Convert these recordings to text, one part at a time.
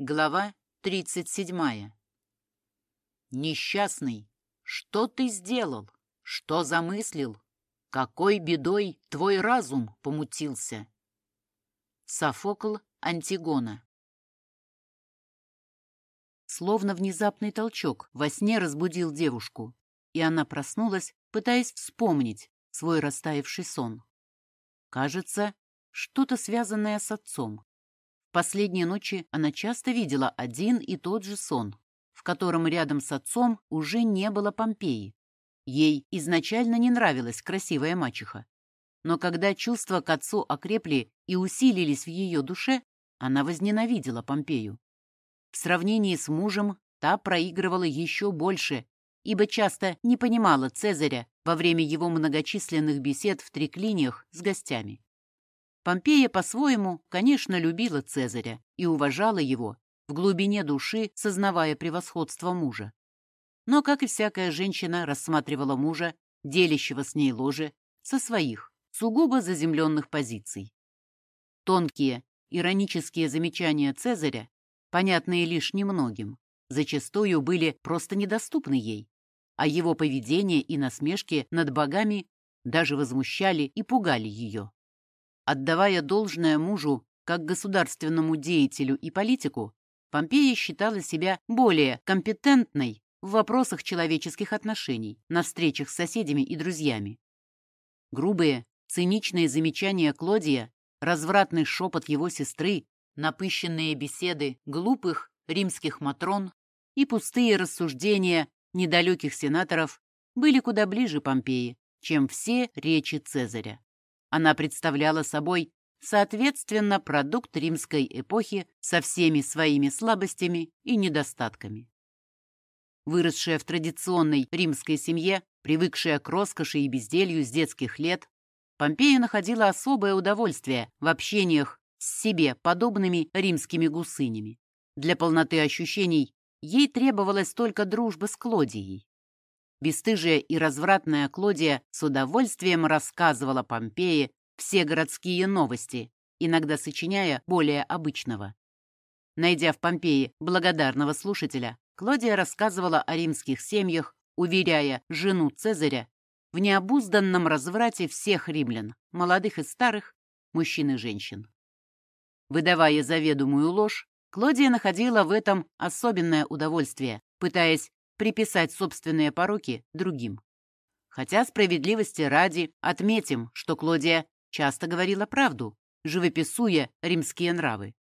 Глава 37. Несчастный, что ты сделал? Что замыслил? Какой бедой твой разум помутился? Софокл Антигона. Словно внезапный толчок во сне разбудил девушку, и она проснулась, пытаясь вспомнить свой растаявший сон. Кажется, что-то связанное с отцом. Последние ночи она часто видела один и тот же сон, в котором рядом с отцом уже не было Помпеи. Ей изначально не нравилась красивая мачеха. Но когда чувства к отцу окрепли и усилились в ее душе, она возненавидела Помпею. В сравнении с мужем та проигрывала еще больше, ибо часто не понимала Цезаря во время его многочисленных бесед в триклиниях с гостями. Помпея по-своему, конечно, любила Цезаря и уважала его, в глубине души сознавая превосходство мужа. Но, как и всякая женщина, рассматривала мужа, делящего с ней ложе, со своих, сугубо заземленных позиций. Тонкие, иронические замечания Цезаря, понятные лишь немногим, зачастую были просто недоступны ей, а его поведение и насмешки над богами даже возмущали и пугали ее. Отдавая должное мужу как государственному деятелю и политику, Помпея считала себя более компетентной в вопросах человеческих отношений, на встречах с соседями и друзьями. Грубые, циничные замечания Клодия, развратный шепот его сестры, напыщенные беседы глупых римских матрон и пустые рассуждения недалеких сенаторов были куда ближе Помпеи, чем все речи Цезаря. Она представляла собой, соответственно, продукт римской эпохи со всеми своими слабостями и недостатками. Выросшая в традиционной римской семье, привыкшая к роскоши и безделью с детских лет, Помпея находила особое удовольствие в общениях с себе подобными римскими гусынями. Для полноты ощущений ей требовалась только дружба с Клодией. Бестыжая и развратная Клодия с удовольствием рассказывала Помпее все городские новости, иногда сочиняя более обычного. Найдя в Помпее благодарного слушателя, Клодия рассказывала о римских семьях, уверяя жену Цезаря в необузданном разврате всех римлян, молодых и старых, мужчин и женщин. Выдавая заведомую ложь, Клодия находила в этом особенное удовольствие, пытаясь приписать собственные пороки другим. Хотя справедливости ради отметим, что Клодия часто говорила правду, живописуя римские нравы.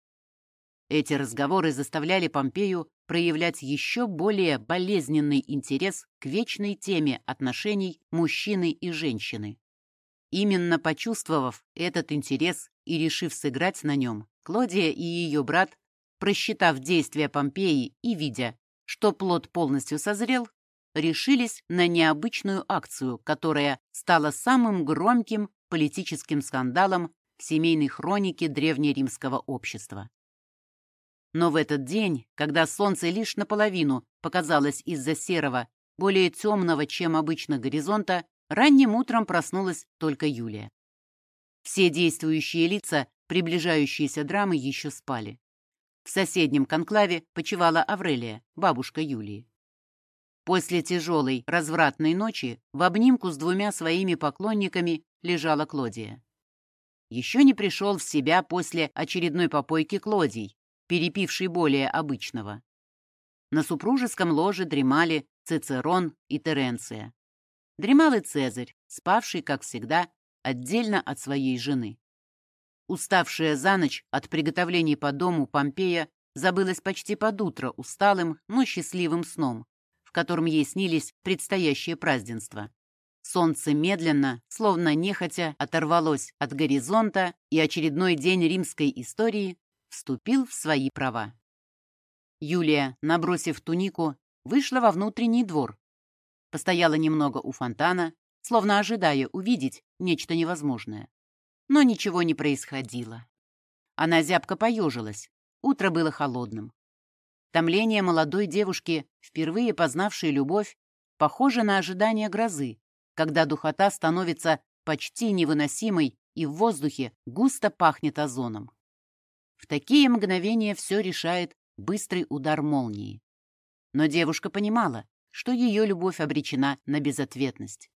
Эти разговоры заставляли Помпею проявлять еще более болезненный интерес к вечной теме отношений мужчины и женщины. Именно почувствовав этот интерес и решив сыграть на нем, Клодия и ее брат, просчитав действия Помпеи и видя, что плод полностью созрел, решились на необычную акцию, которая стала самым громким политическим скандалом в семейной хронике древнеримского общества. Но в этот день, когда солнце лишь наполовину показалось из-за серого, более темного, чем обычно, горизонта, ранним утром проснулась только Юлия. Все действующие лица приближающиеся драмы еще спали. В соседнем конклаве почивала Аврелия, бабушка Юлии. После тяжелой, развратной ночи в обнимку с двумя своими поклонниками лежала Клодия. Еще не пришел в себя после очередной попойки Клодий, перепивший более обычного. На супружеском ложе дремали Цицерон и Теренция. Дремал и Цезарь, спавший, как всегда, отдельно от своей жены. Уставшая за ночь от приготовлений по дому Помпея забылась почти под утро усталым, но счастливым сном, в котором ей снились предстоящее празднества. Солнце медленно, словно нехотя, оторвалось от горизонта, и очередной день римской истории вступил в свои права. Юлия, набросив тунику, вышла во внутренний двор. Постояла немного у фонтана, словно ожидая увидеть нечто невозможное но ничего не происходило. Она зябко поежилась. Утро было холодным. Томление молодой девушки, впервые познавшей любовь, похоже на ожидание грозы, когда духота становится почти невыносимой и в воздухе густо пахнет озоном. В такие мгновения все решает быстрый удар молнии. Но девушка понимала, что ее любовь обречена на безответность.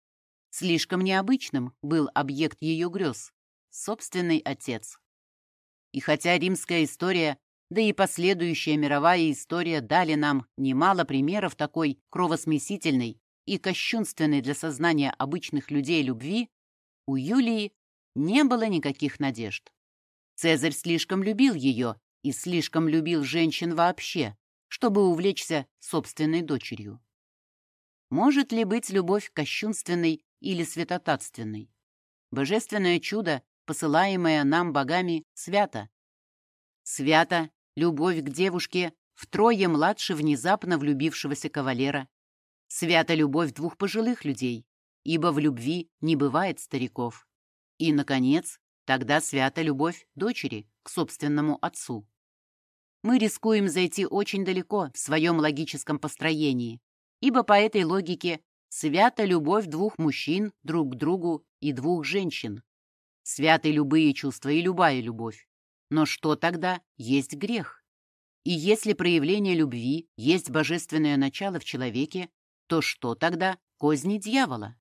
Слишком необычным был объект ее грез — собственный отец. И хотя римская история, да и последующая мировая история дали нам немало примеров такой кровосмесительной и кощунственной для сознания обычных людей любви, у Юлии не было никаких надежд. Цезарь слишком любил ее и слишком любил женщин вообще, чтобы увлечься собственной дочерью. Может ли быть любовь кощунственной или святотатственной? Божественное чудо, посылаемое нам богами, свято. Свято любовь к девушке втрое младше внезапно влюбившегося кавалера. Свята любовь двух пожилых людей, ибо в любви не бывает стариков. И, наконец, тогда свята любовь дочери к собственному отцу. Мы рискуем зайти очень далеко в своем логическом построении, ибо по этой логике свята любовь двух мужчин друг к другу и двух женщин. Святы любые чувства и любая любовь. Но что тогда есть грех? И если проявление любви есть божественное начало в человеке, то что тогда козни дьявола?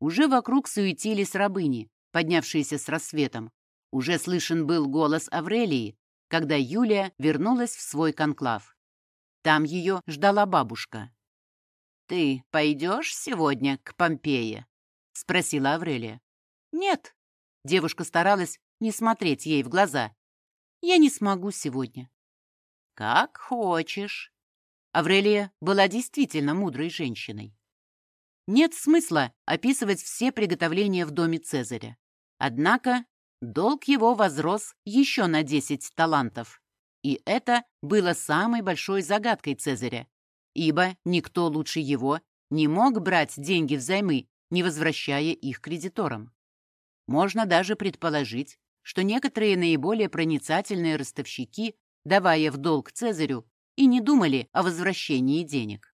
Уже вокруг суетились рабыни, поднявшиеся с рассветом. Уже слышен был голос Аврелии, когда Юлия вернулась в свой конклав. Там ее ждала бабушка. «Ты пойдешь сегодня к Помпее?» — спросила Аврелия. «Нет». Девушка старалась не смотреть ей в глаза. «Я не смогу сегодня». «Как хочешь». Аврелия была действительно мудрой женщиной. Нет смысла описывать все приготовления в доме Цезаря. Однако долг его возрос еще на 10 талантов. И это было самой большой загадкой Цезаря, ибо никто лучше его не мог брать деньги взаймы, не возвращая их кредиторам. Можно даже предположить, что некоторые наиболее проницательные ростовщики, давая в долг Цезарю, и не думали о возвращении денег.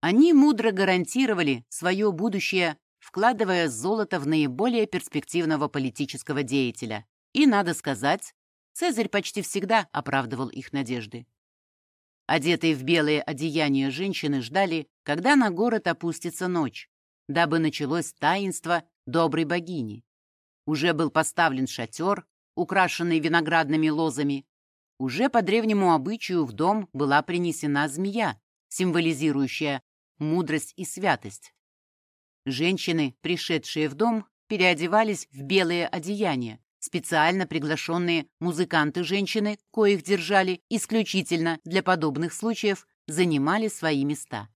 Они мудро гарантировали свое будущее, вкладывая золото в наиболее перспективного политического деятеля. И, надо сказать, Цезарь почти всегда оправдывал их надежды. Одетые в белые одеяния женщины ждали, когда на город опустится ночь, дабы началось таинство доброй богини. Уже был поставлен шатер, украшенный виноградными лозами. Уже по древнему обычаю в дом была принесена змея, символизирующая мудрость и святость. Женщины, пришедшие в дом, переодевались в белые одеяния. Специально приглашенные музыканты-женщины, коих держали исключительно для подобных случаев, занимали свои места.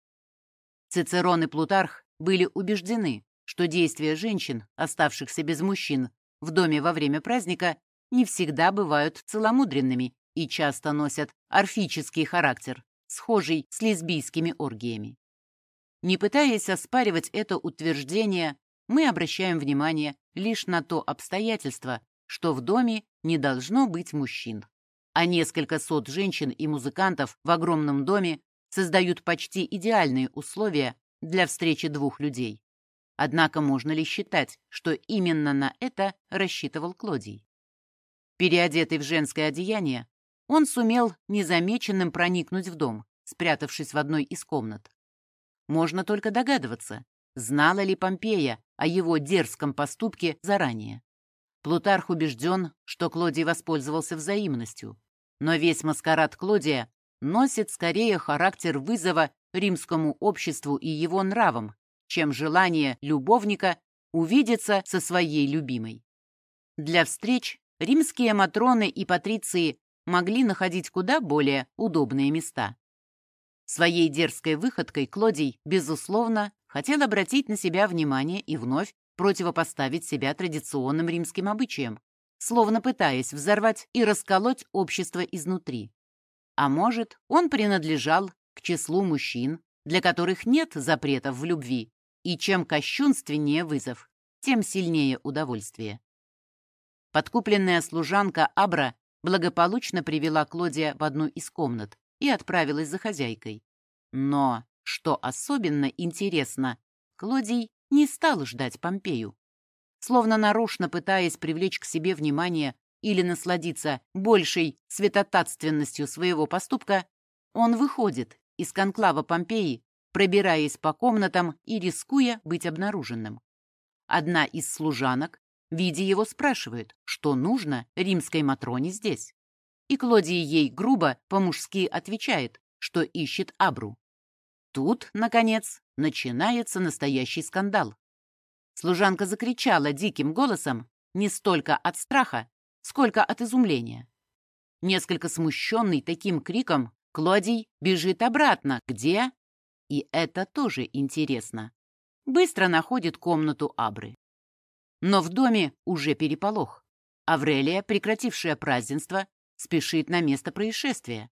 Цицерон и Плутарх были убеждены, что действия женщин, оставшихся без мужчин, в доме во время праздника не всегда бывают целомудренными и часто носят орфический характер, схожий с лесбийскими оргиями. Не пытаясь оспаривать это утверждение, мы обращаем внимание лишь на то обстоятельство, что в доме не должно быть мужчин. А несколько сот женщин и музыкантов в огромном доме создают почти идеальные условия для встречи двух людей. Однако можно ли считать, что именно на это рассчитывал Клодий? Переодетый в женское одеяние, он сумел незамеченным проникнуть в дом, спрятавшись в одной из комнат. Можно только догадываться, знала ли Помпея о его дерзком поступке заранее. Плутарх убежден, что Клодий воспользовался взаимностью, но весь маскарад Клодия носит скорее характер вызова римскому обществу и его нравам, чем желание любовника увидеться со своей любимой. Для встреч римские матроны и патриции могли находить куда более удобные места. Своей дерзкой выходкой Клодий, безусловно, хотел обратить на себя внимание и вновь противопоставить себя традиционным римским обычаям, словно пытаясь взорвать и расколоть общество изнутри. А может, он принадлежал к числу мужчин, для которых нет запретов в любви, и чем кощунственнее вызов, тем сильнее удовольствие. Подкупленная служанка Абра благополучно привела Клодия в одну из комнат, и отправилась за хозяйкой. Но, что особенно интересно, Клодий не стал ждать Помпею. Словно нарочно пытаясь привлечь к себе внимание или насладиться большей святотатственностью своего поступка, он выходит из конклава Помпеи, пробираясь по комнатам и рискуя быть обнаруженным. Одна из служанок, видя его, спрашивает, что нужно римской Матроне здесь. И Клодий ей грубо по-мужски отвечает, что ищет Абру. Тут, наконец, начинается настоящий скандал. Служанка закричала диким голосом не столько от страха, сколько от изумления. Несколько смущенный таким криком, Клодий бежит обратно, где... И это тоже интересно. Быстро находит комнату Абры. Но в доме уже переполох. Аврелия, прекратившая празднество, спешит на место происшествия.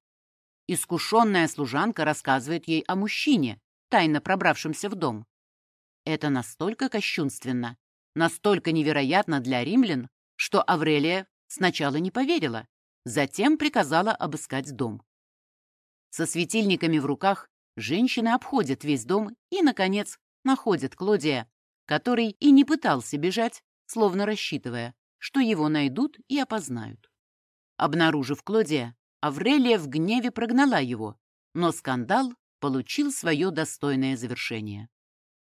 Искушенная служанка рассказывает ей о мужчине, тайно пробравшемся в дом. Это настолько кощунственно, настолько невероятно для римлян, что Аврелия сначала не поверила, затем приказала обыскать дом. Со светильниками в руках женщины обходят весь дом и, наконец, находят Клодия, который и не пытался бежать, словно рассчитывая, что его найдут и опознают. Обнаружив Клодия, Аврелия в гневе прогнала его, но скандал получил свое достойное завершение.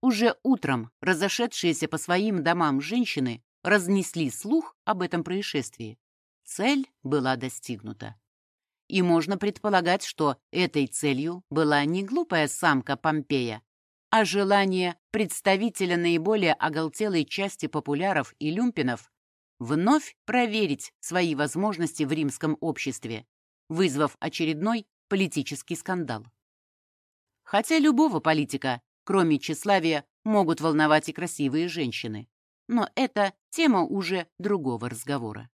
Уже утром разошедшиеся по своим домам женщины разнесли слух об этом происшествии. Цель была достигнута. И можно предполагать, что этой целью была не глупая самка Помпея, а желание представителя наиболее оголтелой части популяров и люмпинов вновь проверить свои возможности в римском обществе, вызвав очередной политический скандал. Хотя любого политика, кроме тщеславия, могут волновать и красивые женщины. Но это тема уже другого разговора.